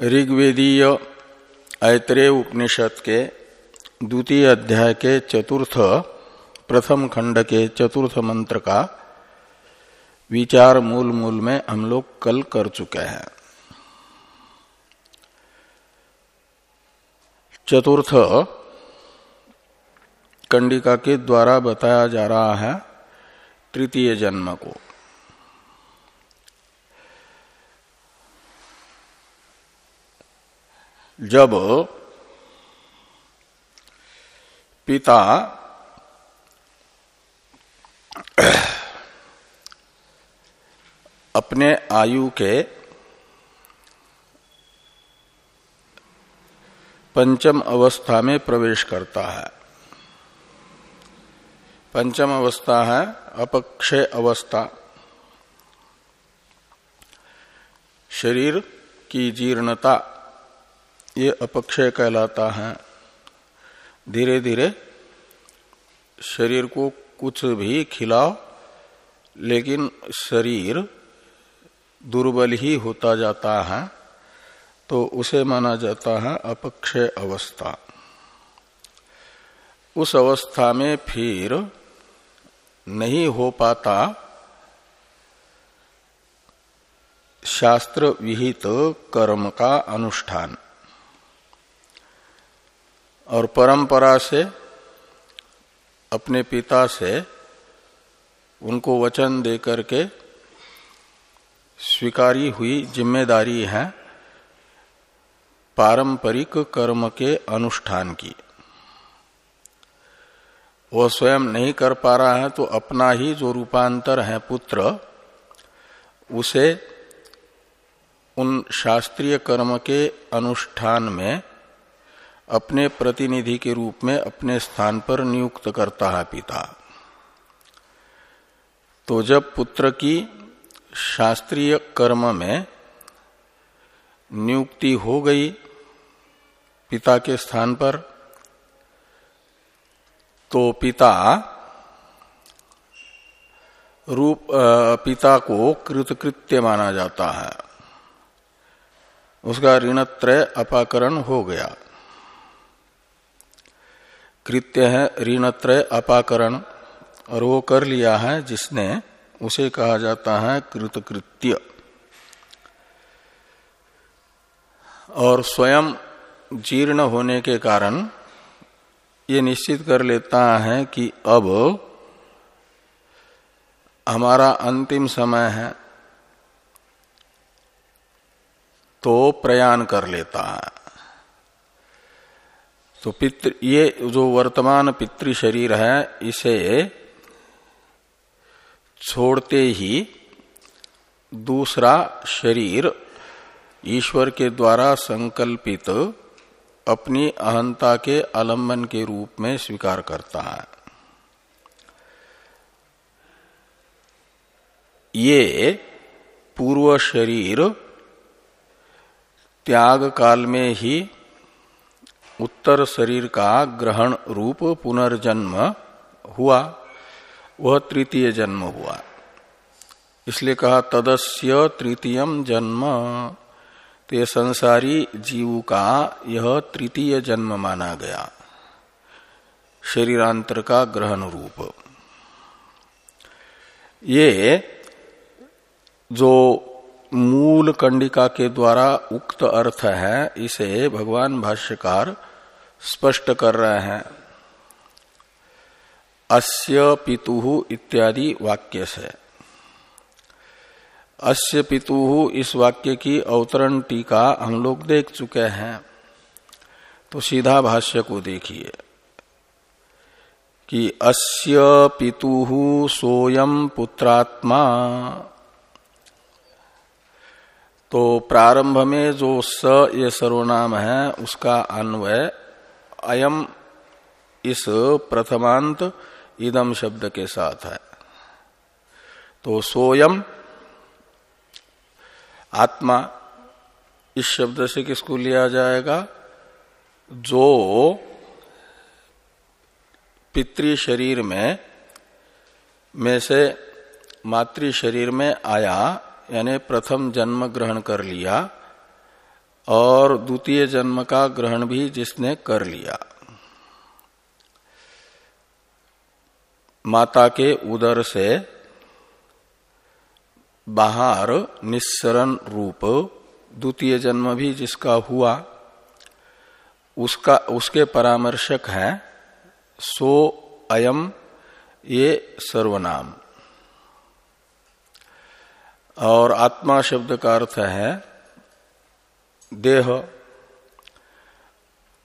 ऋग्वेदीय ऐत्रेय उपनिषद के द्वितीय अध्याय के चतुर्थ, प्रथम खंड के चतुर्थ मंत्र का विचार मूल मूल में हम लोग कल कर चुके हैं। चतुर्थ, कंडिका के द्वारा बताया जा रहा है तृतीय जन्म को। जब पिता अपने आयु के पंचम अवस्था में प्रवेश करता है। पंचम अवस्था है, अपक्षय अवस्था। शरीर की जीर्णता ये अपक्षय कहलाता है। धीरे धीरे शरीर को कुछ भी खिलाओ, लेकिन शरीर दुर्बल ही होता जाता है तो उसे माना जाता है अपक्षय अवस्था। उस अवस्था में फिर नहीं हो पाता। शास्त्र विहित कर्म का अनुष्ठान। और परंपरा से, अपने पिता से उनको वचन देकर के स्वीकारी हुई, ज़िम्मेदारी है पारंपरिक कर्म के अनुष्ठान की। वह स्वयं नहीं कर पा रहा है तो अपना ही जो रूपांतर है पुत्र, उसे उन शास्त्रीय कर्म के अनुष्ठान में अपने प्रतिनिधि के रूप में अपने स्थान पर नियुक्त करता है पिता। तो जब पुत्र की शास्त्रीय कर्म में नियुक्ति हो गई पिता के स्थान पर तो पिता रूप पिता को कृतकृत्य माना जाता है। उसका ऋणत्रय अपाकरण हो गया। कृत्य है, ऋणत्रय, अपाकरण, और वो कर लिया है जिसने, उसे कहा जाता है कृतकृत्य। और स्वयं जीर्ण होने के कारण ये निश्चित कर लेता है कि अब हमारा अंतिम समय है तो प्रयाण कर लेता है। तो पितृ, ये जो वर्तमान पितृ शरीर है, इसे छोड़ते ही दूसरा शरीर ईश्वर के द्वारा संकल्पित अपनी अहंता के आलंबन के रूप में स्वीकार करता है। ये पूर्व शरीर त्याग काल में ही उत्तर शरीर का ग्रहण रूप पुनर्जन्म हुआ, वह तृतीय जन्म हुआ। इसलिए कहा, तदस्य तृतीयम जन्म। ते संसारी जीव का यह तृतीय जन्म माना गया। शरीरांतर का ग्रहण रूप। ये जो मूल कंडिका के द्वारा उक्त अर्थ है, इसे भगवान भाष्यकार स्पष्ट कर रहे हैं। अस्य पितु इत्यादि वाक्य से। अस्य पितु इस वाक्य की अवतरण टीका हम लोग देख चुके हैं। तो सीधा भाष्य को देखिए कि अस्य पितु सोयम पुत्रात्मा। तो प्रारंभ में जो स ये सर्वनाम है, उसका अन्वय अयम इस प्रथमांत इदम शब्द के साथ है। तो सोयम, आत्मा, इस शब्द से किसको लिया जाएगा? जो पितृ शरीर में में से मातृ शरीर में आया, यानी प्रथम जन्म ग्रहण कर लिया और द्वितीय जन्म का ग्रहण भी जिसने कर लिया। माता के उदर से बाहर निस्सरण रूप द्वितीय जन्म भी जिसका हुआ, उसका, उसके परामर्शक है, सो अयम ये सर्वनाम। और आत्मा शब्द का अर्थ है देह,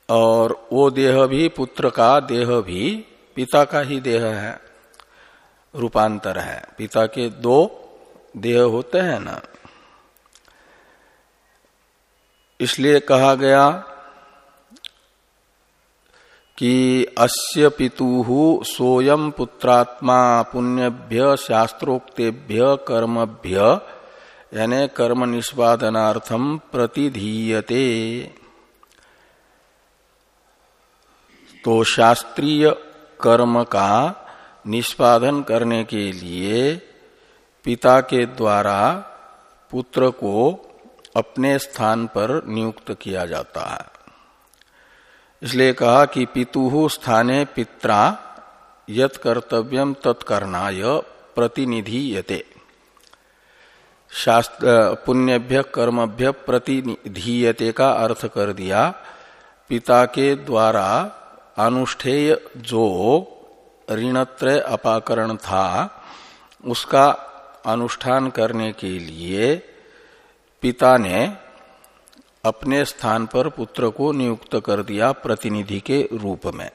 और वो देह भी पुत्र का देह भी, पिता का ही देह है, रूपांतर है। पिता के दो देह होते हैं ना। इसलिए कहा गया कि अस्य पितु सोयम पुत्रात्मा पुण्यभ्य, शास्त्रोक्तेभ्य, कर्मभ्य यानी कर्म निष्पादनार्थम प्रतिधीयते। तो शास्त्रीय कर्म का निष्पादन करने के लिए पिता के द्वारा पुत्र को अपने स्थान पर नियुक्त किया जाता है। इसलिए कहा कि पितु स्थाने पित्रा यत कर्तव्यम तत्कर्णाय प्रतिनिधि यते शास्त्र पुण्यभ्य, कर्मभ्य प्रतिधीयते का अर्थ कर दिया। पिता के द्वारा अनुष्ठेय जो ऋणत्रय अपाकरण था, उसका अनुष्ठान करने के लिए पिता ने अपने स्थान पर पुत्र को नियुक्त कर दिया प्रतिनिधि के रूप में।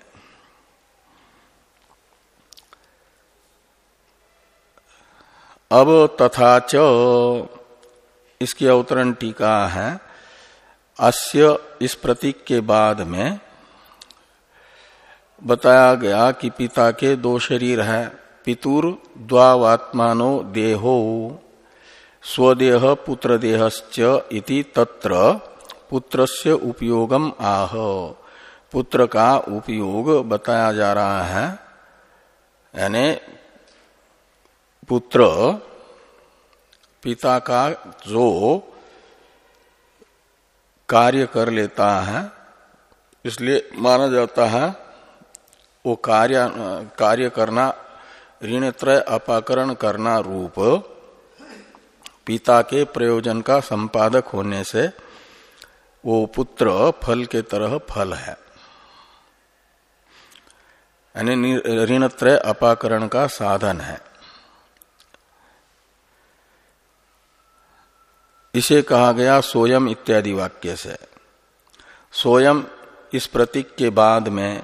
अब तथा च इसकी अवतरण टीका है। अस्य इस प्रतीक के बाद में बताया गया कि पिता के दो शरीर है, पितुर द्वात्मानो देहो, स्वदेह पुत्र देहश्च इति तत्र, पुत्रस्य उपयोगम आह। पुत्र का उपयोग बताया जा रहा है, यानी पुत्र, पिता का जो कार्य कर लेता है, इसलिए माना जाता है, वो कार्य कार्य करना ऋण त्रय अपाकरण करना रूप, पिता के प्रयोजन का संपादक होने से वो पुत्र फल के तरह फल है। यानी ऋण त्रय अपाकरण का साधन है। इसे कहा गया सोयम इत्यादि वाक्य से। सोयम इस प्रतीक के बाद में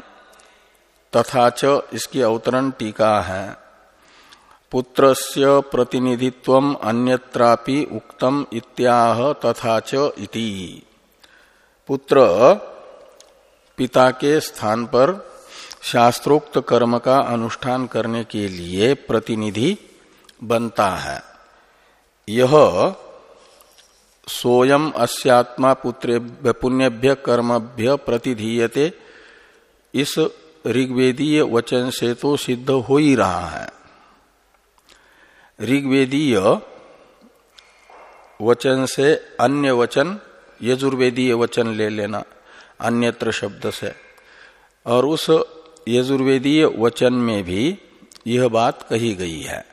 तथा च इसकी अवतरण टीका है। पुत्रस्य प्रतिनिधित्व अन्यत्रापि उक्तम इत्याह तथा च इति। पुत्र पिता के स्थान पर शास्त्रोक्त कर्म का अनुष्ठान करने के लिए प्रतिनिधि बनता है। यह सोयम अस्यात्मा पुत्र पुण्यभ्य कर्मभ्य प्रतिधीयते। इस ऋग्वेदीय वचन से तो सिद्ध हो ही रहा है। ऋग्वेदीय वचन से अन्य वचन, यजुर्वेदीय वचन ले लेना, अन्यत्र शब्द से। और उस यजुर्वेदीय वचन में भी यह बात कही गई है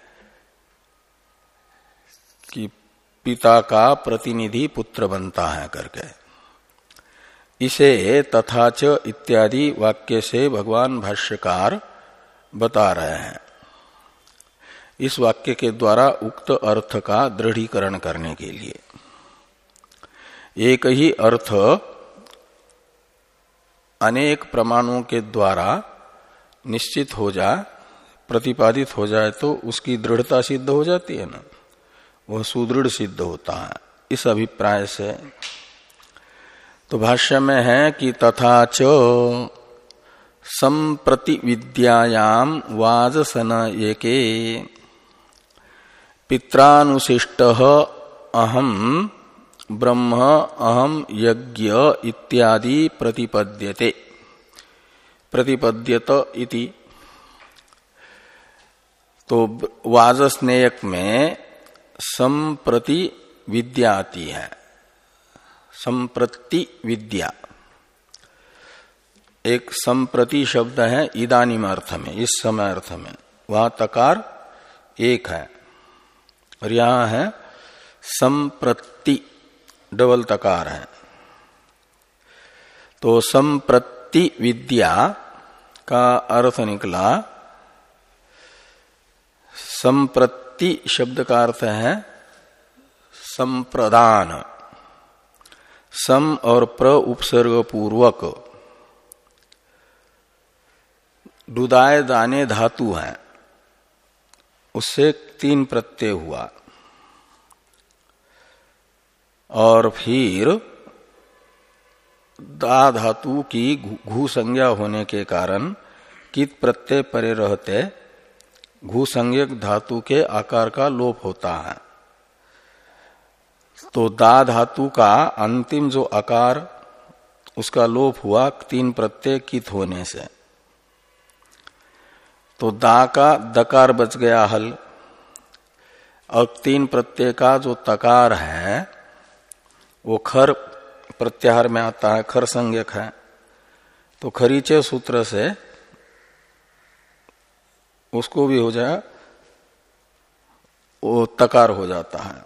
कि पिता का प्रतिनिधि पुत्र बनता है करके। इसे तथाच इत्यादि वाक्य से भगवान भाष्यकार बता रहे हैं। इस वाक्य के द्वारा उक्त अर्थ का दृढ़ीकरण करने के लिए। एक ही अर्थ अनेक प्रमाणों के द्वारा निश्चित हो जाए प्रतिपादित हो जाए तो उसकी दृढ़ता सिद्ध हो जाती है ना। वह सुदृढ़ सिद्ध होता है। इस अभिप्राय से तो भाष्य में है कि तथा च संप्रति विद्यायाम वाजसन एके पित्रानुशिष्ट अहम ब्रह्म अहम यज्ञ इत्यादि प्रतिपद्यते। प्रतिपद्यत इति। तो वाजस्नेयक में संप्रति विद्या आती है। संप्रति विद्या। एक संप्रति शब्द है इदानीम अर्थ में, इस समय अर्थ में। वहाँ तकार एक है और यहाँ है संप्रति, डबल तकार है। तो संप्रति विद्या का अर्थ निकला संप्रति शब्द का अर्थ है संप्रदान। सम और प्र उपसर्ग पूर्वक डुदाय दाने धातु है। उससे तीन प्रत्यय हुआ। और फिर दा धातु की घू संज्ञा होने के कारण कित प्रत्यय परे रहते घू संज्ञक धातु के आकार का लोप होता है। तो दा धातु का अंतिम जो आकार, उसका लोप हुआ तीन प्रत्यय कित होने से। तो दा का दकार बच गया हल। और तीन प्रत्यय का जो तकार है, वो खर प्रत्याहार में आता है, खर संज्ञक है। तो खरीचे सूत्र से उसको भी हो जाए, वो तकार हो जाता है।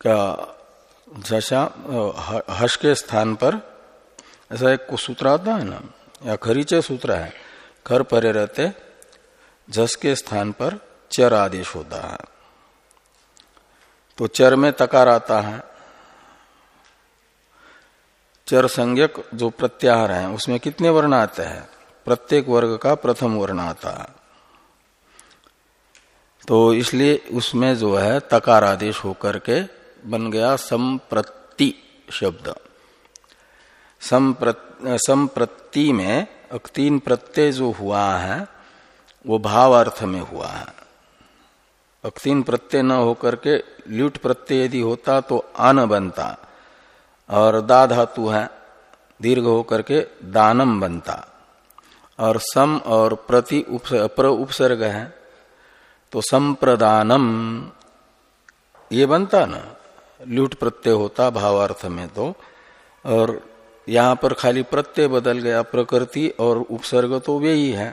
क्या जैसा हर्ष के स्थान पर ऐसा एक सूत्र आता है ना, या खरीचे सूत्र है खर परे रहते, जस के स्थान पर चर आदेश होता है। तो चर में तकार आता है। चर संज्ञक जो प्रत्याहार है, उसमें कितने वर्ण आते हैं? प्रत्येक वर्ग का प्रथम वर्ण आता। है तो इसलिए उसमें जो है तकार आदेश होकर के बन गया संप्रति शब्द। संप्रति में तीन प्रत्यय जो हुआ है, वो भाव अर्थ में हुआ है। अक्तीन प्रत्यय न होकर के ल्यूट प्रत्यय यदि होता तो आन बनता, और दा धातु है, दीर्घ होकर के दानम बनता। और सम और प्रति प्र उपसर्ग है तो संप्रदानम, ये बनता ना ल्यूट प्रत्यय होता भावार्थ में तो और यहाँ पर खाली प्रत्यय बदल गया, प्रकृति और उपसर्ग तो वे ही है।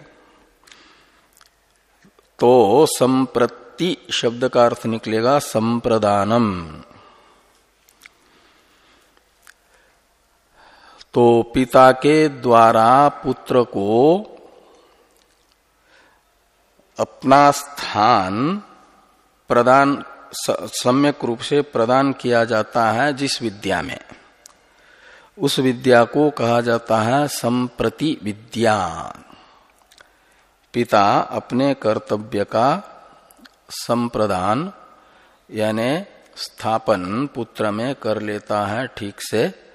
तो संप्रति शब्द का अर्थ निकलेगा संप्रदानम। तो पिता के द्वारा पुत्र को अपना स्थान प्रदान सम्यक रूप से प्रदान किया जाता है जिस विद्या में। उस विद्या को कहा जाता है संप्रति विद्या। पिता अपने कर्तव्य का संप्रदान, यानी स्थापन पुत्र में कर लेता है ठीक से।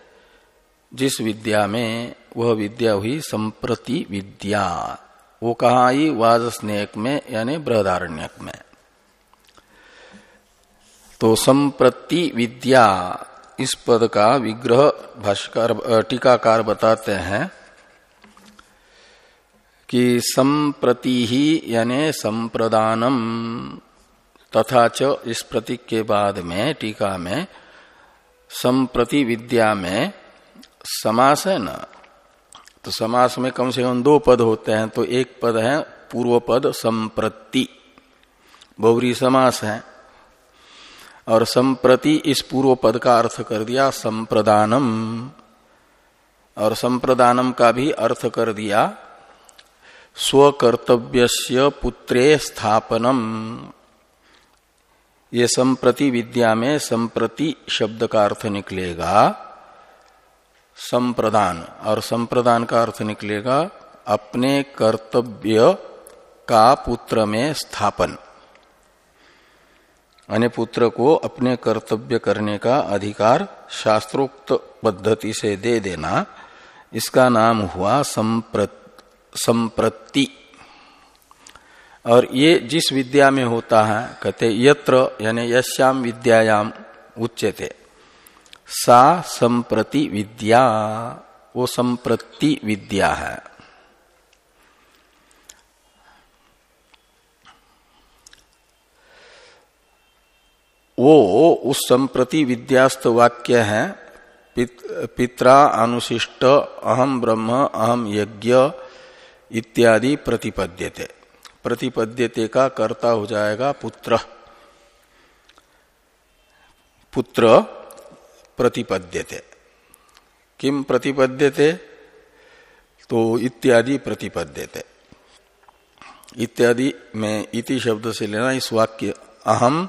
जिस विद्या में, वह विद्या हुई संप्रति विद्या। वो कहा आई? वाज स्नेक में, यानी बृहदारण्यक में। तो संप्रति विद्या, इस पद का विग्रह भाष्कर टीकाकार बताते हैं कि संप्रति ही, यानी संप्रदानम, तथा च इस प्रतीक के बाद में, टीका में, संप्रति विद्या में समास है ना तो समास में कम से कम दो पद होते हैं तो एक पद है पूर्व पद संप्रति। बहुरी समास है। और संप्रति इस पूर्व पद का अर्थ कर दिया संप्रदानम। और संप्रदानम का भी अर्थ कर दिया स्वकर्तव्य पुत्रे स्थापनम। ये संप्रति विद्या में संप्रति शब्द का अर्थ निकलेगा। संप्रदान। और संप्रदान का अर्थ निकलेगा, अपने कर्तव्य का पुत्र में स्थापन। अन्य पुत्र को अपने कर्तव्य करने का अधिकार शास्त्रोक्त पद्धति से दे देना। इसका नाम हुआ संप्रति और ये जिस विद्या में होता है, कहते यत्र, यानी यश्याम विद्यायाम उच्चते सा संप्रति विद्या वो संप्रति विद्या है। वो उस संप्रति विद्यास्त वाक्य है पित, पित्रा अनुशिष्ट अहम ब्रह्म अहम यज्ञ इत्यादि प्रतिपद्यते। प्रतिपद्यते का कर्ता हो जाएगा पुत्र। पुत्र प्रतिपद्यते। किम प्रतिपद्यते? तो इत्यादि प्रतिपद्यते। इत्यादि में इति शब्द से लेना इस वाक्य अहम,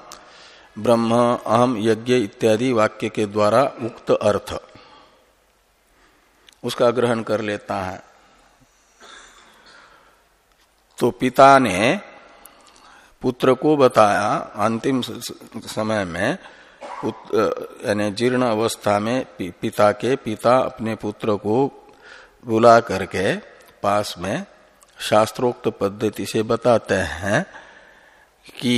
ब्रह्म, अहम, यज्ञ इत्यादि वाक्य के द्वारा उक्त अर्थ। उसका ग्रहण कर लेता है। तो पिता ने पुत्र को बताया अंतिम समय में यानी जीर्ण अवस्था में पिता के पिता अपने पुत्र को बुला करके पास में शास्त्रोक्त पद्धति से बताते हैं कि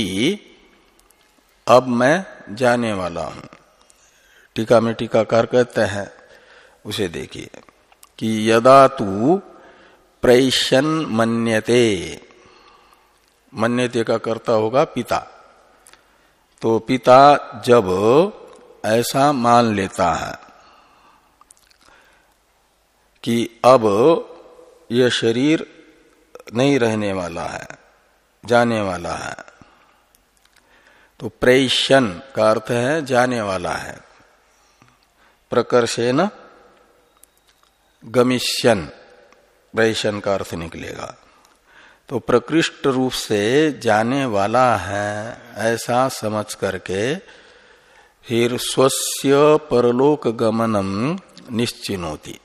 अब मैं जाने वाला हूँ। टीका में टीकाकार कहते हैं, उसे देखिए, कि यदा तू प्रैशन मन्यते मन्यते का कर्ता होगा पिता। तो पिता जब ऐसा मान लेता है कि अब यह शरीर नहीं रहने वाला है, जाने वाला है तो प्रेशन का अर्थ है जाने वाला है। प्रकर्षेन गमिष्यन प्रेशन का अर्थ निकलेगा। तो प्रकृष्ट रूप से जाने वाला है ऐसा समझ करके फिर स्वस्य परलोक गमनम निश्चिनोती।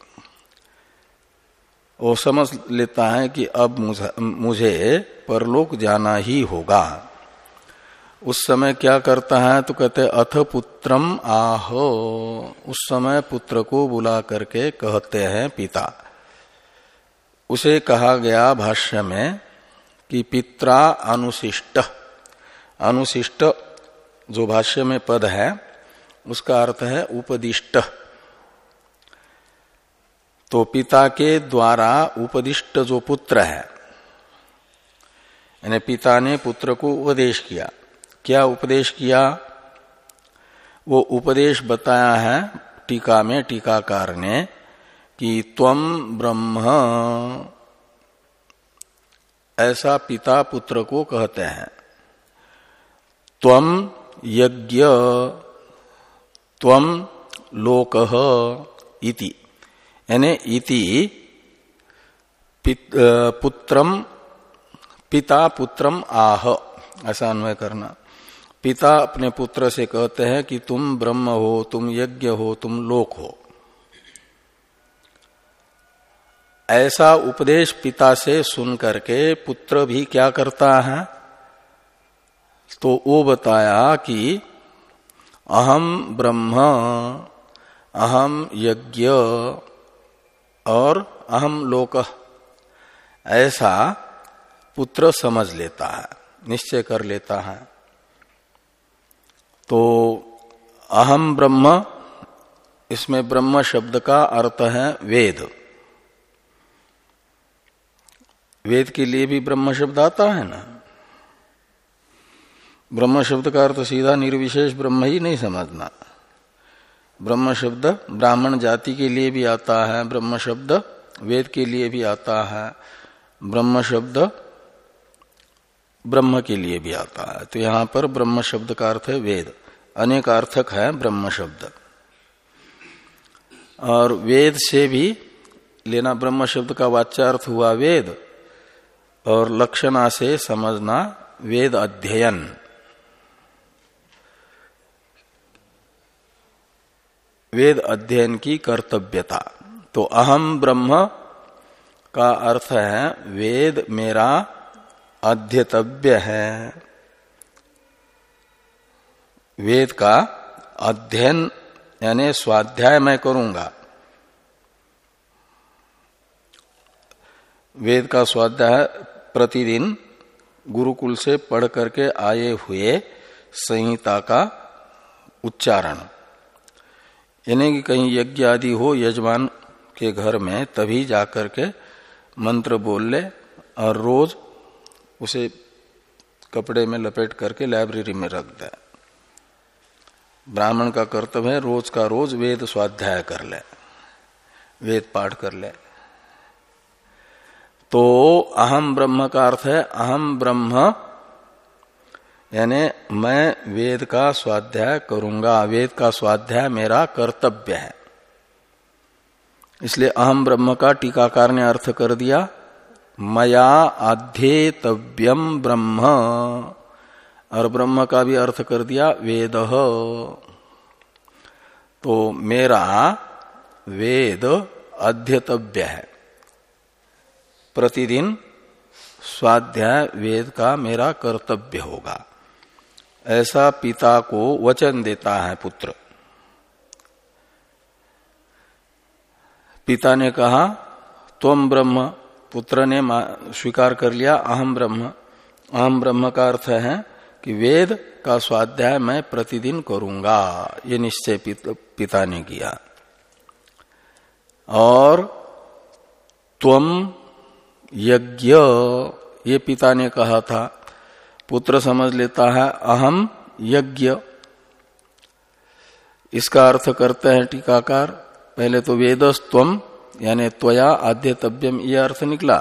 वो समझ लेता है कि अब मुझे परलोक जाना ही होगा। उस समय क्या करता है तो कहते अथ पुत्रम आहो। उस समय पुत्र को बुला करके कहते हैं पिता। उसे कहा गया भाष्य में कि पित्रा अनुशिष्ट। अनुशिष्ट जो भाष्य में पद है, उसका अर्थ है उपदिष्ट। तो पिता के द्वारा उपदिष्ट जो पुत्र है, यानी पिता ने पुत्र को उपदेश किया। क्या उपदेश किया? वो उपदेश बताया है टीका में, टीकाकार ने कि तम ब्रह्म ऐसा पिता पुत्र को कहते हैं। त्वम यज्ञ त्वम लोक इति। यानी इति पुत्रम पिता पुत्रम आह। ऐसा अन्वय करना। पिता अपने पुत्र से कहते हैं कि तुम ब्रह्म हो, तुम यज्ञ हो, तुम लोक हो। ऐसा उपदेश पिता से सुन करके पुत्र भी क्या करता है? तो वो बताया कि अहम ब्रह्म, अहम यज्ञ और अहम लोक, ऐसा पुत्र समझ लेता है, निश्चय कर लेता है। तो अहम ब्रह्म, इसमें ब्रह्म शब्द का अर्थ है वेद। वेद के लिए भी ब्रह्म शब्द आता है ना? ब्रह्म शब्द का अर्थ सीधा निर्विशेष ब्रह्म ही नहीं समझना। ब्रह्म शब्द ब्राह्मण जाति के लिए भी आता है, ब्रह्म शब्द वेद के लिए भी आता है, ब्रह्म शब्द ब्रह्म के लिए भी आता है। तो यहाँ पर ब्रह्म शब्द का अर्थ है वेद। अनेक अर्थक है ब्रह्म शब्द। और वेद से भी लेना ब्रह्म शब्द का वाच्यार्थ हुआ वेद। और लक्षणा से समझना वेद अध्ययन। वेद अध्ययन की कर्तव्यता। तो अहम ब्रह्म का अर्थ है, वेद मेरा अध्यतव्य है। वेद का अध्ययन, यानी स्वाध्याय मैं करूँगा। वेद का स्वाध्याय प्रतिदिन गुरुकुल से पढ़ करके आए हुए संहिता का उच्चारण। यानी कि कहीं यज्ञ आदि हो, यजमान के घर में, तभी जाकर के मंत्र बोल ले और रोज उसे कपड़े में लपेट करके लाइब्रेरी में रख दे। ब्राह्मण का कर्तव्य है रोज का रोज वेद स्वाध्याय कर ले, वेद पाठ कर ले। तो अहम ब्रह्म का अर्थ है अहम ब्रह्म, यानी मैं वेद का स्वाध्याय करूँगा। वेद का स्वाध्याय मेरा कर्तव्य है। इसलिए अहम ब्रह्म का टीकाकार ने अर्थ कर दिया, मया अध्येतव्यम ब्रह्म। और ब्रह्म का भी अर्थ कर दिया, वेद। तो मेरा वेद अध्यतव्य है। प्रतिदिन स्वाध्याय वेद का मेरा कर्तव्य होगा। ऐसा पिता को वचन देता है पुत्र। पिता ने कहा तुम ब्रह्म। पुत्र ने स्वीकार कर लिया अहम ब्रह्म। अहम ब्रह्म का अर्थ है कि वेद का स्वाध्याय मैं प्रतिदिन करूँगा। ये निश्चय पिता ने किया। और तुम यज्ञ ये पिता ने कहा था पुत्र समझ लेता है अहम यज्ञ। इसका अर्थ करते हैं टीकाकार पहले तो वेदस्तम यानी त्वया आद्यतव्यम यह अर्थ निकला।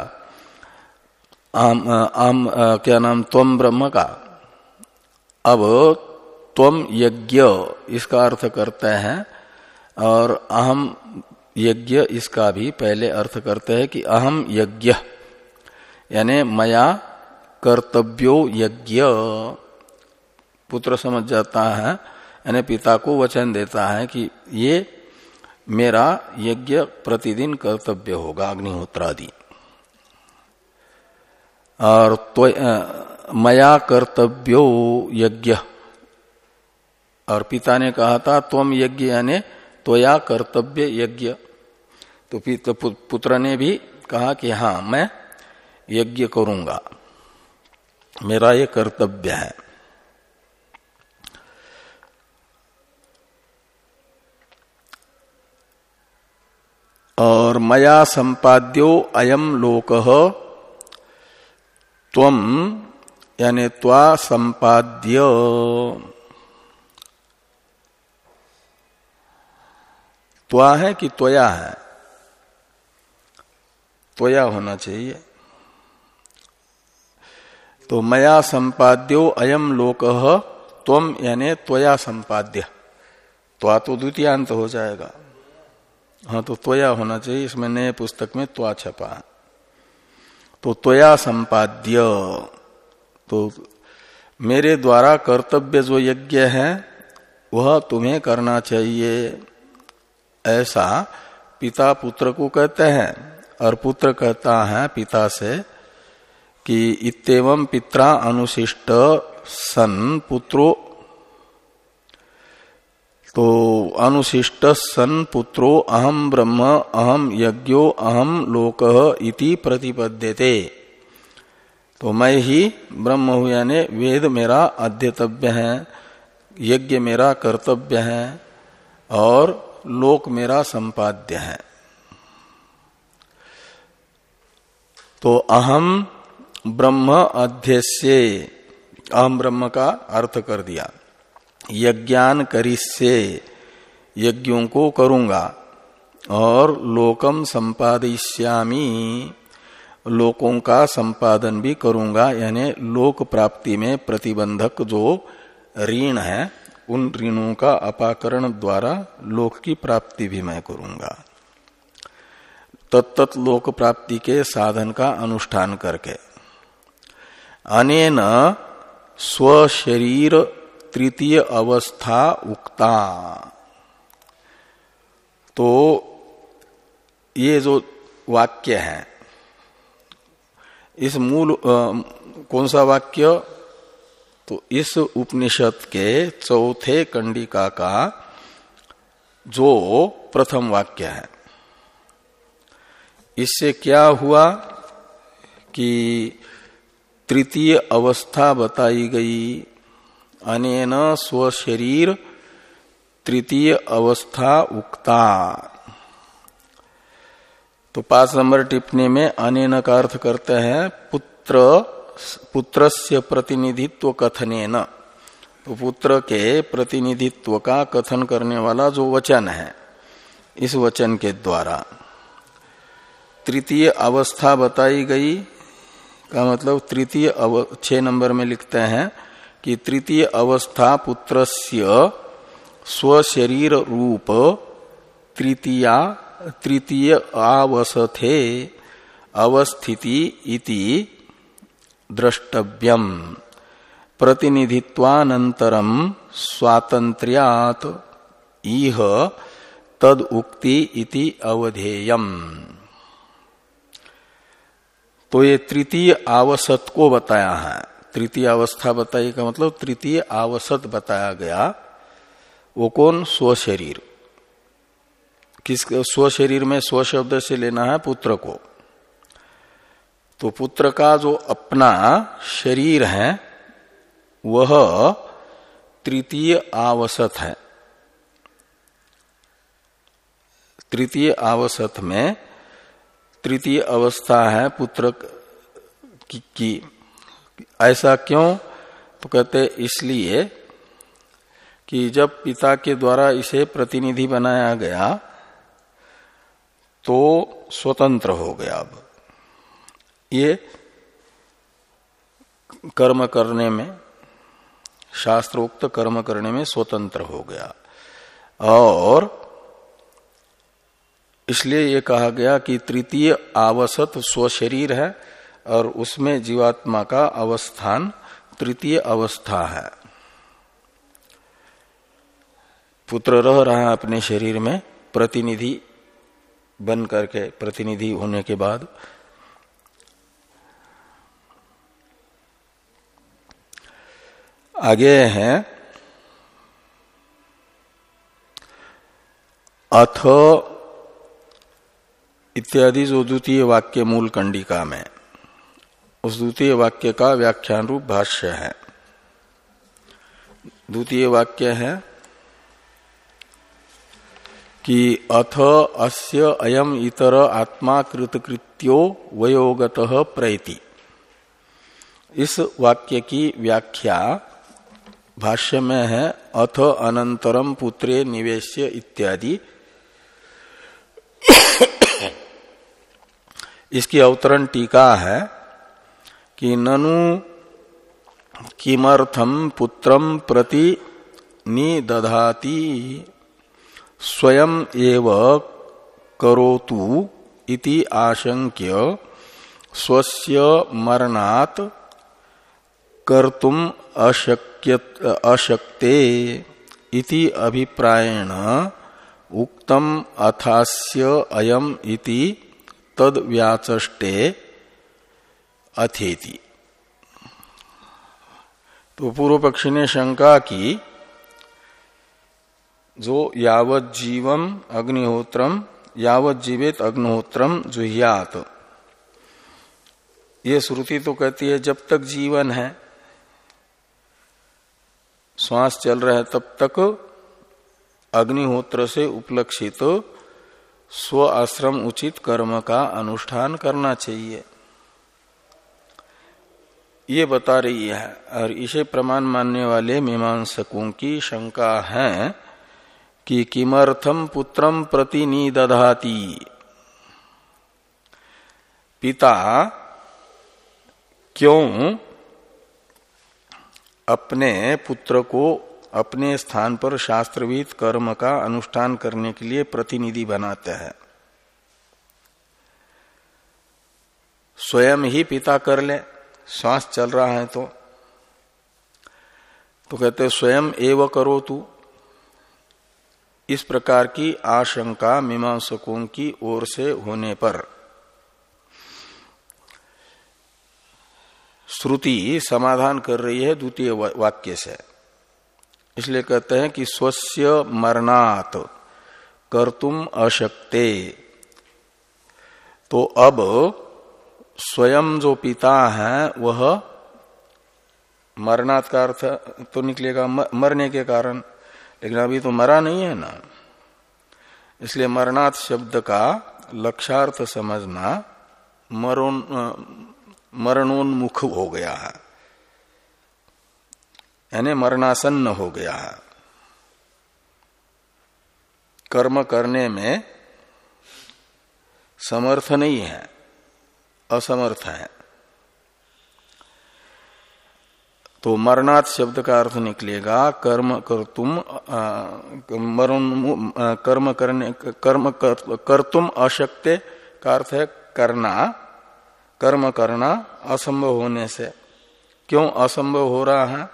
आम, आम आ, क्या नाम त्वम ब्रह्म का। अब त्वम यज्ञ इसका अर्थ करते हैं और अहम यज्ञ इसका भी पहले अर्थ करते हैं कि अहम यज्ञ। यानी मया कर्तव्यो यज्ञ। पुत्र समझ जाता है, यानी पिता को वचन देता है कि ये मेरा यज्ञ प्रतिदिन कर्तव्य होगा, अग्निहोत्रादि। और तो मया कर्तव्यो यज्ञ। और पिता ने कहा था तुम यज्ञ यानी त्वया कर्तव्य यज्ञ। तो पुत्र ने भी कहा कि हाँ मैं यज्ञ करूँगा। मेरा ये कर्तव्य है। और मया संपाद्यो अयम लोक तम यानी त्वा संपाद्य। त्वा है कि त्वया है? त्वया होना चाहिए। तो मया संपाद्यो अयम लोक तम यानी त्वया संपाद्य। त्वा तो द्वितीयांत हो जाएगा। हाँ तो त्वया होना चाहिए, इसमें नए पुस्तक में त्वा छपा। तो त्वया संपाद्य। तो मेरे द्वारा कर्तव्य जो यज्ञ है, वह तुम्हें करना चाहिए। ऐसा पिता पुत्र को कहते हैं, और पुत्र कहता है पिता से कि इतम पिता अनुशिष्ट सन पुत्रो। तो अनुशिष्ट सन पुत्रो अहम ब्रह्म अहम यज्ञो अहम लोक इति प्रतिपद्यते। तो मैं ही ब्रह्म हूँ, यानी वेद मेरा अध्यतव्य है, यज्ञ मेरा कर्तव्य है, और लोक मेरा संपाद्य है। तो अहम ब्रह्म अध्यस्य। अहम ब्रह्म का अर्थ कर दिया। यज्ञान करिष्ये। यज्ञों को करूँगा। और लोकम संपादिश्यामी लोकों का संपादन भी करूँगा। यानी लोक प्राप्ति में प्रतिबंधक जो ऋण है, उन ऋणों का अपाकरण द्वारा लोक की प्राप्ति भी मैं करूँगा। तत्त लोक प्राप्ति के साधन का अनुष्ठान करके। अनेन स्वशरीर तृतीय अवस्था उक्ता। तो ये जो वाक्य है इस मूल आ, कौन सा वाक्य? तो इस उपनिषद के चौथे कंडिका का जो प्रथम वाक्य है। इससे क्या हुआ कि तृतीय अवस्था बताई गई। अनेन स्वशरीर तृतीय अवस्था उक्ता। तो पाँच नंबर टिप्पणी में अनेन का अर्थ करते हैं पुत्र पुत्र से प्रतिनिधित्व कथने न तो पुत्र के प्रतिनिधित्व का कथन करने वाला जो वचन है, इस वचन के द्वारा। तृतीय अवस्था बताई गई का मतलब तृतीय छह नंबर में लिखते हैं कि तृतीय अवस्था पुत्रस्य स्वशरीर रूप तृतीया, तृतीय आवसथे अवस्थिति इति द्रष्टव्यम। प्रतिनिधित्वानंतरम स्वातंत्र्यात इह तद उक्ति इति अवधेयम। तो ये तृतीय आवसत को बताया है। तृतीय अवस्था बताई का मतलब तृतीय आवसत बताया गया। वो कौन? स्व शरीर। किस स्व शरीर में स्व शब्द से लेना है? पुत्र को। तो पुत्र का जो अपना शरीर है, वह तृतीय आवसत है। तृतीय आवसत में तृतीय अवस्था है पुत्र की, की। ऐसा क्यों? तो कहते इसलिए कि जब पिता के द्वारा इसे प्रतिनिधि बनाया गया तो स्वतंत्र हो गया अब। ये कर्म करने में शास्त्रोक्त कर्म करने में स्वतंत्र हो गया। और इसलिए ये कहा गया कि तृतीय आवसत स्वशरीर है और उसमें जीवात्मा का अवस्थान तृतीय अवस्था है। पुत्र रह रहा है अपने शरीर में, प्रतिनिधि बन करके, प्रतिनिधि होने के बाद। आगे हैं। अथ इत्यादि जो द्वितीय वाक्य मूल कंडिका में। उस द्वितीय वाक्य का व्याख्यान रूप भाष्य है। द्वितीय वाक्य है कि अथ अस्य अयम इतर आत्मा कृतकृत्यो वयोगत प्रैति। इस वाक्य की व्याख्या भाष्य में है, अथ अनंतरम पुत्रे निवेश्य इत्यादि। इसकी अवतरण टीका है कि ननु किमर्थम पुत्रम प्रति निदधाति स्वयं एव करोतु इति आशंक्य स्वस्य मरणात कर्तुम अशक्य अशक्ते इति अभिप्रायण उक्तम अथास्य अयम इति तद व्याचष्टे अथेति। तो पूर्व पक्षी ने शंका की, जो यावत जीवम अग्निहोत्रम यावत जीवित अग्निहोत्रम जुहियात। ये श्रुति तो कहती है, जब तक जीवन है, श्वास चल रहा है, तब तक अग्निहोत्र से उपलक्षित स्व आश्रम उचित कर्म का अनुष्ठान करना चाहिए। ये बता रही है, और इसे प्रमाण मानने वाले मीमांसकों की शंका है कि किमर्थम पुत्रम प्रति निदधाती। पिता, क्यों अपने पुत्र को अपने स्थान पर शास्त्रविद कर्म का अनुष्ठान करने के लिए प्रतिनिधि बनाते हैं। स्वयं ही पिता कर ले, श्वास चल रहा है तो। तो कहते स्वयं एव करो तू इस प्रकार की आशंका मीमांसकों की ओर से होने पर। श्रुति समाधान कर रही है द्वितीय वाक्य से। इसलिए कहते हैं कि स्वस्य मरणात कर्तुम अशक्ते। तो अब स्वयं जो पिता है, वह मरनात् का अर्थ तो निकलेगा मरने के कारण। लेकिन अभी तो मरा नहीं है ना। इसलिए मरनाथ शब्द का लक्षार्थ समझना मरण मरणोन्मुख हो गया है। यानी मरणासन्न हो गया है। कर्म करने में समर्थ नहीं है असमर्थ है। तो मरणात् शब्द का अर्थ निकलेगा कर्म कर तुम मरण कर्म करने कर्म कर, तुम अशक्य का अर्थ है करना कर्म करना असंभव होने से। क्यों असंभव हो रहा है?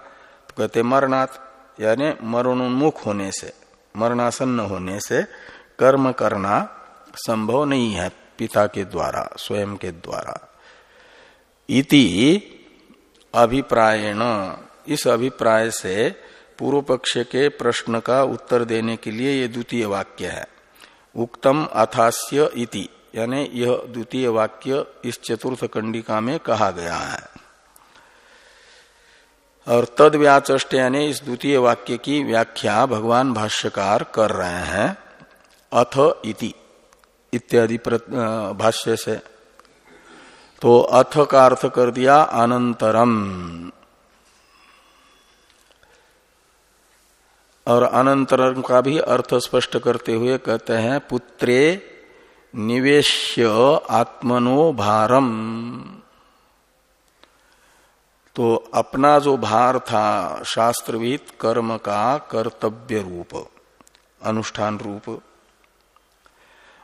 कहते मरणात्, यानी मरणोन्मुख होने से, मरणासन्न होने से कर्म करना संभव नहीं है पिता के द्वारा, स्वयं के द्वारा। इति अभिप्रायण। इस अभिप्राय से पूर्व पक्ष के प्रश्न का उत्तर देने के लिए ये द्वितीय वाक्य है। उक्तम अथास्य इति, यानी यह द्वितीय वाक्य इस चतुर्थ कंडिका में कहा गया है। और तद व्याचष्ट यानी इस द्वितीय वाक्य की व्याख्या भगवान भाष्यकार कर रहे हैं। अथ इति, इत्यादि भाष्य से। तो अथ का अर्थ कर दिया अनंतरम। और अनंतरम का भी अर्थ स्पष्ट करते हुए कहते हैं, पुत्रे निवेश्य आत्मनो भारम तो अपना जो भार था, शास्त्रविद, कर्म का कर्तव्य रूप, अनुष्ठान रूप,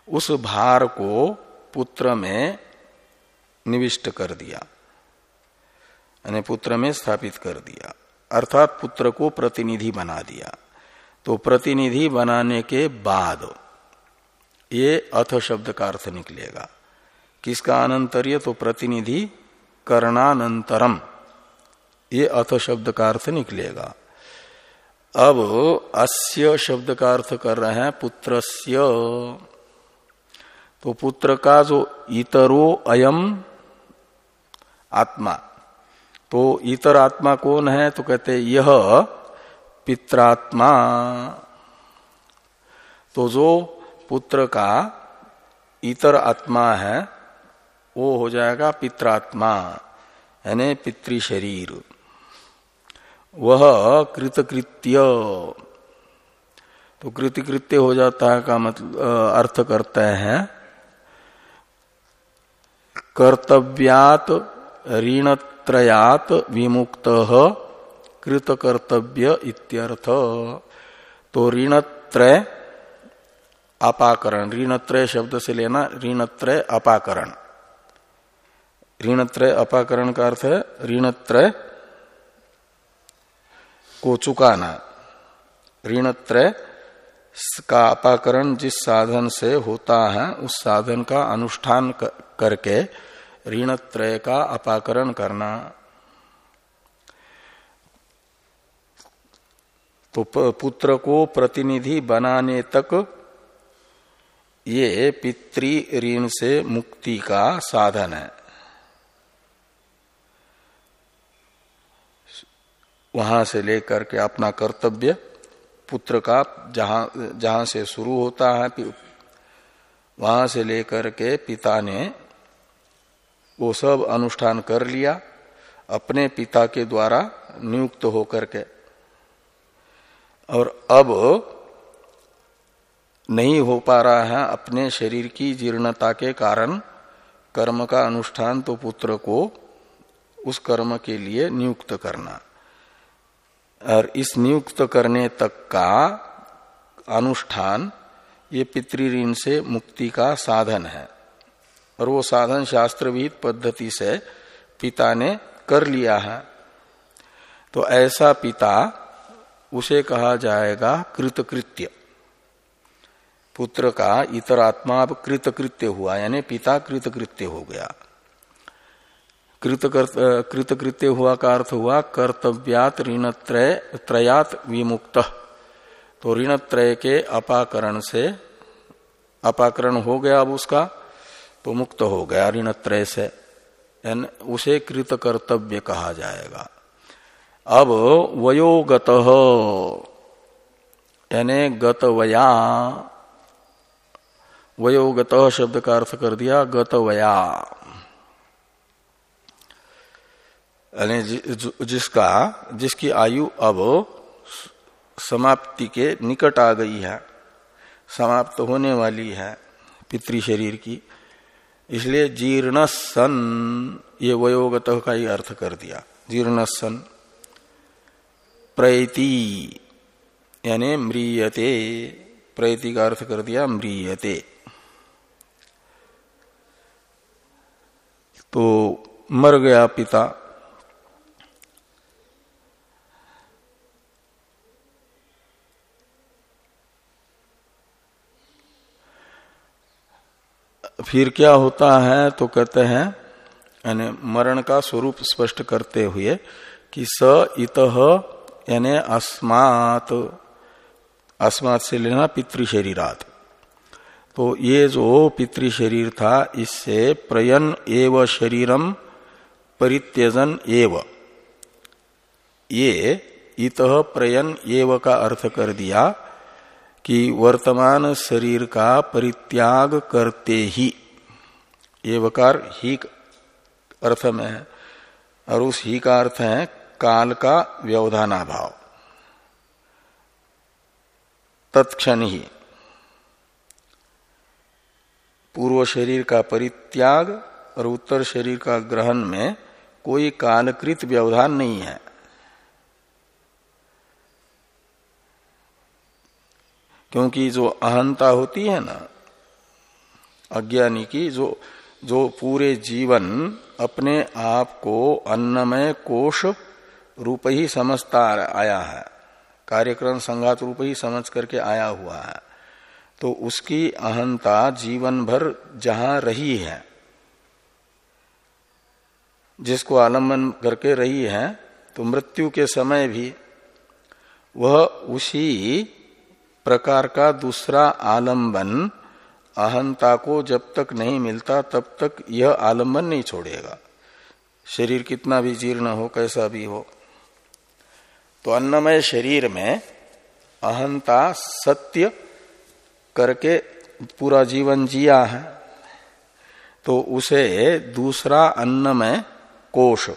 उस भार को पुत्र में निविष्ट कर दिया, यानी पुत्र में स्थापित कर दिया, अर्थात पुत्र को प्रतिनिधि बना दिया। तो प्रतिनिधि बनाने के बाद ये अथ शब्द का अर्थ निकलेगा। किसका अनंतर्य? तो प्रतिनिधि करणानंतरम। ये अथ शब्द का अर्थ निकलेगा। अब अस्य शब्द का अर्थ कर रहे हैं पुत्रस्य। तो पुत्र का जो इतरो अयम आत्मा तो इतर आत्मा कौन है? तो कहते यह पित्रात्मा। तो जो पुत्र का इतर आत्मा है, वो हो जाएगा पित्रात्मा, यानी पितृ शरीर वह कृतकृत्य। तो कृतिकृत्य हो जाता है का मतलब अर्थ करते हैं। कर्तव्यात ऋणत्रयात विमुक्त कृत कर्तव्य इत्यर्थ। तो ऋणत्रय अपाकरण, ऋणत्रय शब्द से लेना, ऋणत्रय अपाकरण। ऋणत्रय अपाकरण का अर्थ है, ऋणत्रय को चुकाना ऋणत्रय का अपाकरण जिस साधन से होता है, उस साधन का अनुष्ठान करके ऋणत्रय का अपाकरण करना। तो पुत्र को प्रतिनिधि बनाने तक ये पितृ ऋण से मुक्ति का साधन है। वहाँ से लेकर के अपना कर्तव्य पुत्र का जहाँ जहाँ से शुरू होता है वहाँ से लेकर के पिता ने वो सब अनुष्ठान कर लिया, अपने पिता के द्वारा नियुक्त होकर के। और अब नहीं हो पा रहा है अपने शरीर की जीर्णता के कारण, कर्म का अनुष्ठान तो पुत्र को उस कर्म के लिए नियुक्त करना। और इस नियुक्त करने तक का अनुष्ठान ये पितृऋण से मुक्ति का साधन है। और वो साधन शास्त्रविद पद्धति से पिता ने कर लिया है। तो ऐसा पिता, उसे कहा जाएगा कृतकृत्य। पुत्र का इतर आत्मा अब कृतकृत्य हुआ, यानी पिता कृतकृत्य हो गया। कृतकृत्य हुआ का अर्थ हुआ कर्तव्यात ऋणत्रय, त्रयात विमुक्त। तो ऋणत्रय के अपाकरण से, अपाकरण हो गया अब उसका तो मुक्त हो गया ऋणत्रय से। उसे कृत कर्तव्य कहा जाएगा। अब वयोगत, यानी गतवया, वयोगत शब्द का अर्थ कर दिया, गतवया। यानी जिसका, जिसकी आयु अब समाप्ति के निकट आ गई है, समाप्त होने वाली है पितृ शरीर की, इसलिए जीर्ण सन ये वयोगत का ही अर्थ कर दिया। जीर्ण सन प्रैति, यानी म्रियते, प्रैति का अर्थ कर दिया म्रियते। तो मर गया पिता फिर क्या होता है तो कहते हैं, यानी मरण का स्वरूप स्पष्ट करते हुए कि स इत, यानी अस्मात अस्मात से लेना पितृ शरीरात तो ये जो पितृ शरीर था, इससे प्रयन एव शरीरम परित्यजन एव। ये इत प्रयन एव का अर्थ कर दिया कि वर्तमान शरीर का परित्याग करते ही, ये वकार ही अर्थ में है, और उस ही का अर्थ है काल का व्यवधाना भाव तत्क्षण ही पूर्व शरीर का परित्याग और उत्तर शरीर का ग्रहण में कोई कालकृत व्यवधान नहीं है। क्योंकि जो अहंता होती है ना, अज्ञानी की, जो जो पूरे जीवन अपने आप को अन्नमय कोष रूप ही समझता आया है, कार्यक्रम संघात रूप ही समझ करके आया हुआ है तो उसकी अहंता जीवन भर जहाँ रही है, जिसको आलंबन करके रही है तो मृत्यु के समय भी, वह उसी प्रकार का दूसरा आलंबन अहंता को जब तक नहीं मिलता, तब तक यह आलंबन नहीं छोड़ेगा। शरीर कितना भी जीर्ण हो, कैसा भी हो। तो अन्नमय शरीर में अहंता सत्य करके पूरा जीवन जिया है तो उसे दूसरा अन्नमय कोष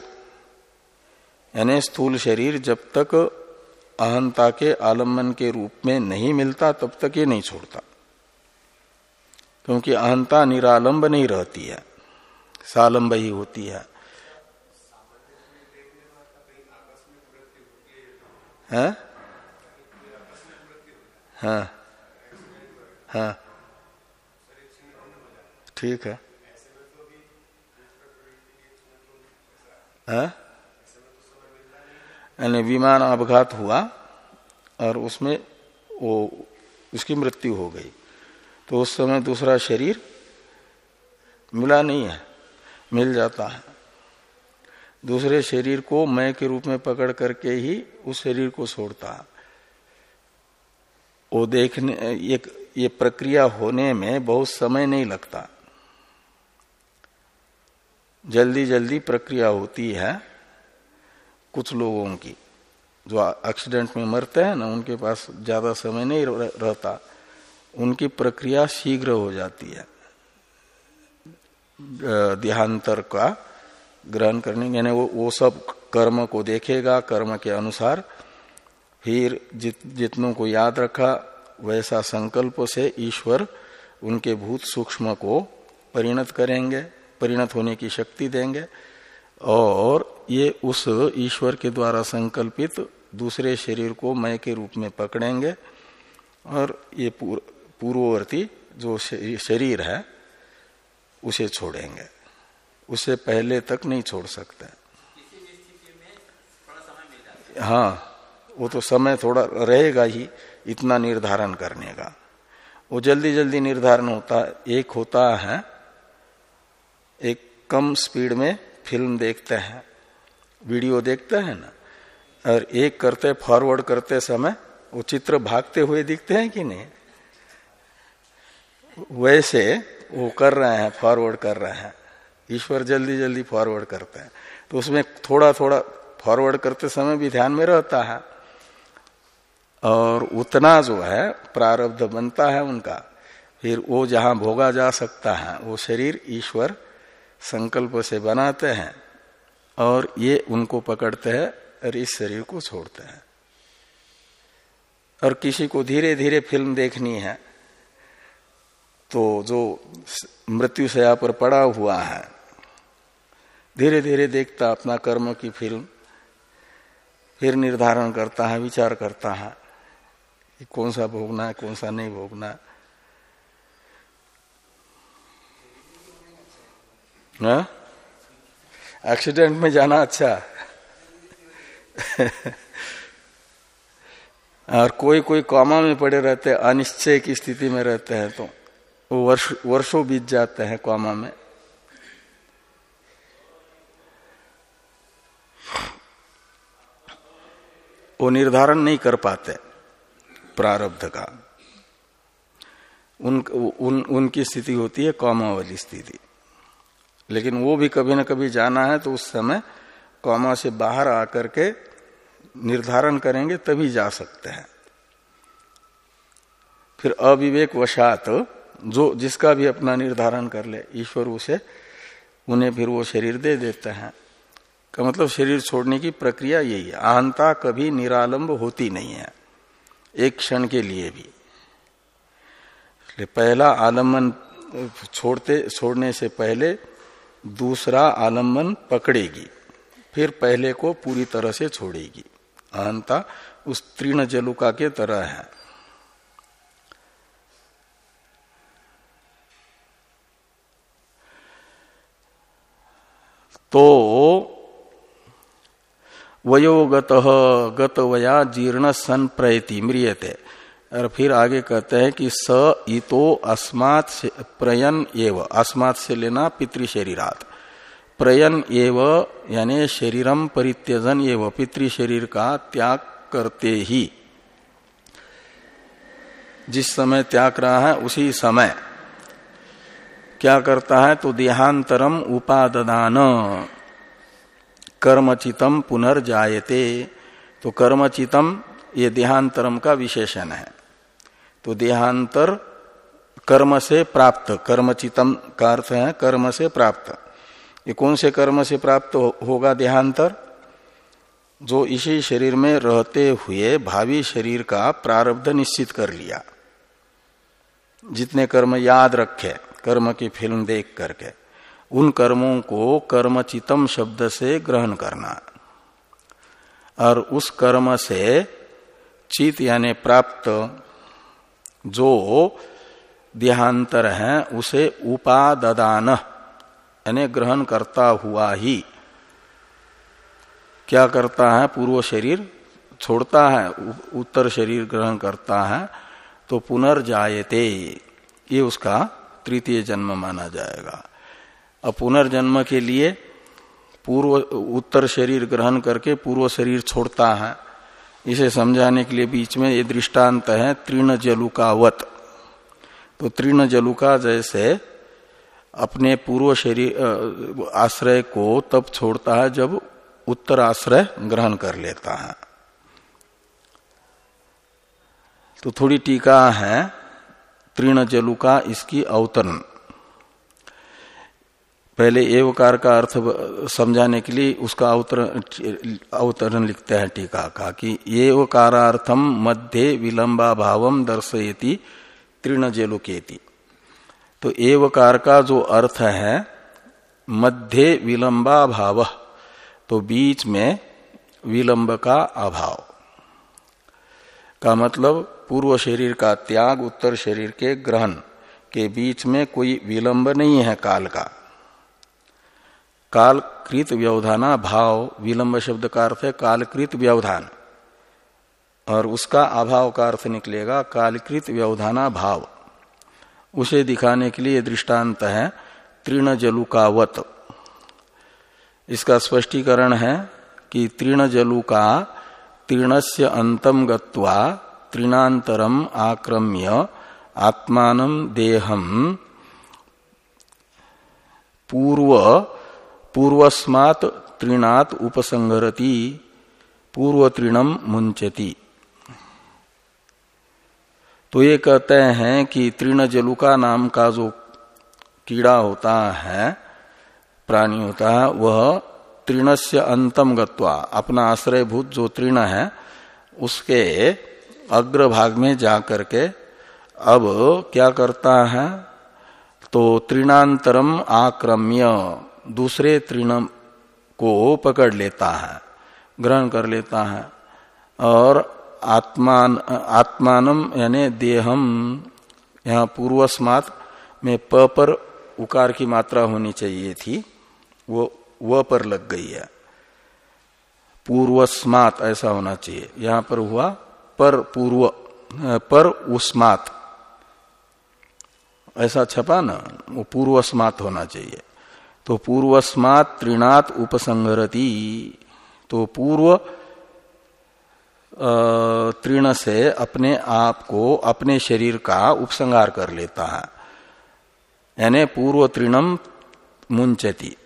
यानी स्थूल शरीर जब तक अहंता के आलंबन के रूप में नहीं मिलता, तब तक ये नहीं छोड़ता। क्योंकि अहंता निरालंब नहीं रहती है, सालंब ही होती है। हाँ? हाँ? हाँ? ठीक हाँ। यानी विमान अपघात हुआ और उसमें वो, उसकी मृत्यु हो गई। तो उस समय दूसरा शरीर मिला नहीं है, मिल जाता है। दूसरे शरीर को मैं के रूप में पकड़ करके ही उस शरीर को छोड़ता। है वो देखने एक ये प्रक्रिया होने में बहुत समय नहीं लगता। जल्दी जल्दी प्रक्रिया होती है। कुछ लोगों की, जो एक्सीडेंट में मरते हैं ना, उनके पास ज़्यादा समय नहीं रहता। उनकी प्रक्रिया शीघ्र हो जाती है। देहांतर का ग्रहण करने, यानी वो वो सब कर्म को देखेगा, कर्म के अनुसार। फिर जित, जितनों को याद रखा, वैसा संकल्प से ईश्वर उनके भूत सूक्ष्म को परिणत करेंगे, परिणत होने की शक्ति देंगे। और ये उस ईश्वर के द्वारा संकल्पित दूसरे शरीर को मय के रूप में पकड़ेंगे और ये पूर्ववर्ती जो शरीर है, उसे छोड़ेंगे। उसे पहले तक नहीं छोड़ सकते। हाँ वो तो समय थोड़ा रहेगा ही, इतना निर्धारण करने का। वो जल्दी जल्दी निर्धारण होता, एक होता है, एक कम स्पीड में फ़िल्म देखते हैं, वीडियो देखते हैं ना? और एक करते फॉरवर्ड करते समय वो चित्र भागते हुए दिखते हैं कि नहीं? वैसे वो कर रहे हैं फॉरवर्ड कर रहे हैं। ईश्वर जल्दी जल्दी फॉरवर्ड करते हैं। तो उसमें थोड़ा थोड़ा फॉरवर्ड करते समय भी ध्यान में रहता है। और उतना जो है, प्रारब्ध बनता है उनका। फिर वो जहाँ भोगा जा सकता है, वो शरीर ईश्वर संकल्प से बनाते हैं और ये उनको पकड़ते हैं, और इस शरीर को छोड़ते हैं। और किसी को धीरे धीरे फ़िल्म देखनी है तो जो मृत्यु सया पर पड़ा हुआ है धीरे धीरे देखता अपना कर्म की फ़िल्म, फिर निर्धारण करता है, विचार करता है कि कौन सा भोगना है, कौन सा नहीं भोगना है। एक्सीडेंट में जाना अच्छा। और कोई कोई कॉमा में पड़े रहते हैं अनिश्चय की स्थिति में रहते हैं तो वो वर्ष वर्षों बीत जाते हैं कॉमा में। वो निर्धारण नहीं कर पाते प्रारब्ध का। उन, उन उनकी स्थिति होती है कॉमा वाली स्थिति। लेकिन वो भी कभी ना कभी जाना है तो उस समय कौमा से बाहर आकर के निर्धारण करेंगे, तभी जा सकते हैं। फिर अविवेक वशात जो जिसका भी अपना निर्धारण कर ले, ईश्वर उसे, उन्हें फिर वो शरीर दे देते हैं। का मतलब शरीर छोड़ने की प्रक्रिया यही है अहंता कभी निरालंब होती नहीं है, एक क्षण के लिए भी। पहला आलंबन छोड़ते, छोड़ने से पहले दूसरा आलंबन पकड़ेगी, फिर पहले को पूरी तरह से छोड़ेगी। अहंता उस तीर्ण जलुका के तरह है। तो वयोगत गतवया जीर्ण सन प्रयति म्रियते। और फिर आगे कहते हैं कि स इतो अस्मात से प्रयन एव, अस्मात से लेना पितृ शरीरात प्रयन एव, यानी शरीरम परित्यजन एव पितृ शरीर का त्याग करते ही। जिस समय त्याग रहा है, उसी समय। क्या करता है तो देहांतरम उपादान कर्मचितम पुनर्जायते। तो कर्मचितम, ये देहांतरम का विशेषण है। तो देहांतर कर्म से प्राप्त, कर्मचितम का अर्थ है कर्म से प्राप्त। ये कौन से कर्म से प्राप्त होगा देहांतर? जो इसी शरीर में रहते हुए भावी शरीर का प्रारब्ध निश्चित कर लिया। जितने कर्म याद रखे, कर्म की फ़िल्म देख करके, उन कर्मों को कर्मचितम शब्द से ग्रहण करना। और उस कर्म से चित यानी प्राप्त जो देहांतर है, उसे उपादान यानी ग्रहण करता हुआ ही। क्या करता है? पूर्व शरीर छोड़ता है, उत्तर शरीर ग्रहण करता है तो पुनर्जायते, ये उसका तृतीय जन्म माना जाएगा। अब पुनर्जन्म के लिए पूर्व उत्तर शरीर ग्रहण करके पूर्व शरीर छोड़ता है। इसे समझाने के लिए बीच में ये दृष्टांत है तृण जलुकावत तो तृण जलुका जैसे अपने पूर्व शरीर आश्रय को तब छोड़ता है जब उत्तर आश्रय ग्रहण कर लेता है। तो थोड़ी टीका है तृण जलुका इसकी अवतरण। पहले एवकार का अर्थ समझाने के लिए उसका अवतरण अवतरण लिखते हैं टीका का कि एवकारार्थम मध्य विलंबा भावम दर्शयति तृण जेलुकेति तो एवकार का जो अर्थ है, मध्य विलंबा भाव तो बीच में विलंब का अभाव। का मतलब पूर्व शरीर का त्याग, उत्तर शरीर के ग्रहण के बीच में कोई विलंब नहीं है काल का। कालकृत व्यवधाना, भाव, विलंब शब्द का अर्थ है कालकृत व्यवधान। और उसका अभाव का अर्थ निकलेगा कालकृत व्यवधाना, भाव। उसे दिखाने के लिए दृष्टांत है तृण जलुकावत इसका स्पष्टीकरण है कि तृण जलुका तीर्णस्य अंतम गत्वा तृणांतरम आक्रम्य आत्मान देहम पूर्व पूर्वस्मात तृणात उपसंगरती पूर्व तृणम मुंचती तो ये कहते हैं कि तृण जलुका नाम का जो कीड़ा होता है, प्राणी होता है, वह तृण से अंतम गत्वा, अपना आश्रयभूत जो तृण है, उसके अग्रभाग में जा करके अब क्या करता है? तो तृणांतरम आक्रम्य। दूसरे तृण को पकड़ लेता है, ग्रहण कर लेता है। और आत्मान, आत्मानम यानी देहम, यहाँ पूर्वस्मात में प पर उकार की मात्रा होनी चाहिए थी, वो, व पर लग गई है। पूर्वस्मात ऐसा होना चाहिए। यहाँ पर हुआ पर पूर्व, पर उस्मात। ऐसा छपा ना, वो पूर्वस्मात होना चाहिए। तो पूर्वस्मात त्रिनात उपसंगरती तो पूर्व तृण से अपने आप को अपने शरीर का उपसंगार कर लेता है। यानी पूर्व तृणम मुंचती।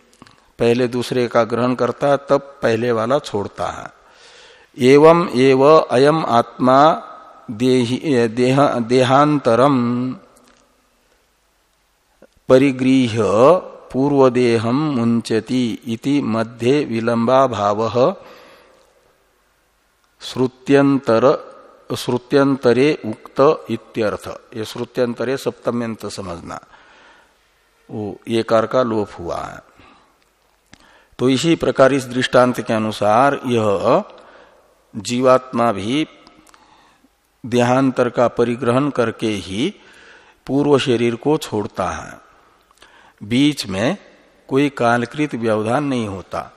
पहले दूसरे का ग्रहण करता तब पहले वाला छोड़ता है। एवं एव अयम आत्मा देह, देहांतरम परिगृह पूर्वदेहम मुंचती इति मध्य विलंबा भाव। श्रुत्यंतर, श्रुत्यंतरे उक्त इत्यर्थ। ये श्रुत्यंतरे सप्तम्यंत समझना। वो ये कार का लोप हुआ। है तो इसी प्रकार इस दृष्टांत के अनुसार यह जीवात्मा भी देहांतर का परिग्रहण करके ही पूर्व शरीर को छोड़ता है। बीच में कोई कालकृत व्यवधान नहीं होता,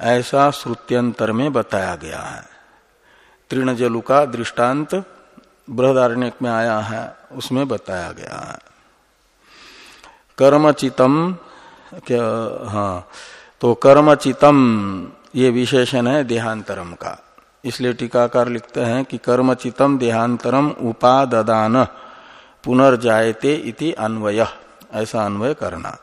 ऐसा श्रुत्यंतर में बताया गया है। तीर्ण जलु का दृष्टांत बृहदारण्य में आया है, उसमें बताया गया है। कर्मचितम, क्या हाँ तो कर्मचितम, ये विशेषण है देहांतरम का। इसलिए टीकाकार लिखते हैं कि कर्मचितम देहांतरम उपादान पुनर्जायते इति अन्वय, ऐसा अन्वय करना।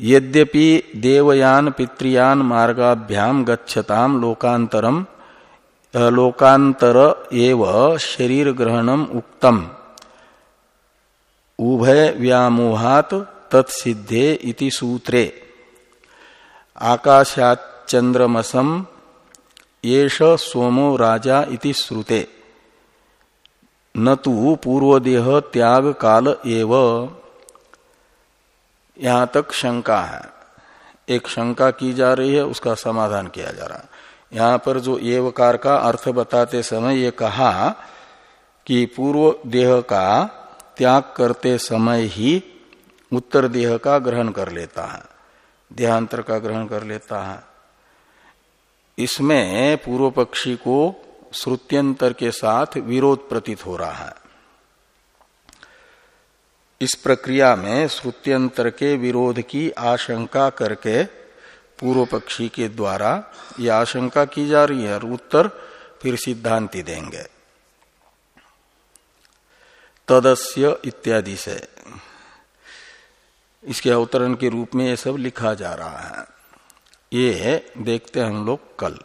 यद्यपि देवयान पितृयान मार्गाभ्याम गच्छताम लोकांतरम लोकांतर एव शरीर ग्रहणम उक्तम। उभय व्यामोहात तत्सिद्धे इति सूत्रे। आकाशाचंद्रमसम येष सोमो राजा इति श्रुते। न तो पूर्वदेह त्याग काल एव। यहाँ तक शंका है। एक शंका की जा रही है, उसका समाधान किया जा रहा है। यहाँ पर जो एवकार का अर्थ बताते समय ये कहा कि पूर्व देह का त्याग करते समय ही उत्तर देह का ग्रहण कर लेता है, देहांतर का ग्रहण कर लेता है। इसमें पूर्व पक्षी को श्रुत्यंतर के साथ विरोध प्रतीत हो रहा है। इस प्रक्रिया में श्रुत्यंतर के विरोध की आशंका करके पूर्व पक्षी के द्वारा यह आशंका की जा रही है और उत्तर फिर सिद्धांति देंगे। तदस्य इत्यादि से। इसके अवतरण के रूप में ये सब लिखा जा रहा है। ये है, देखते हैं हम लोग कल।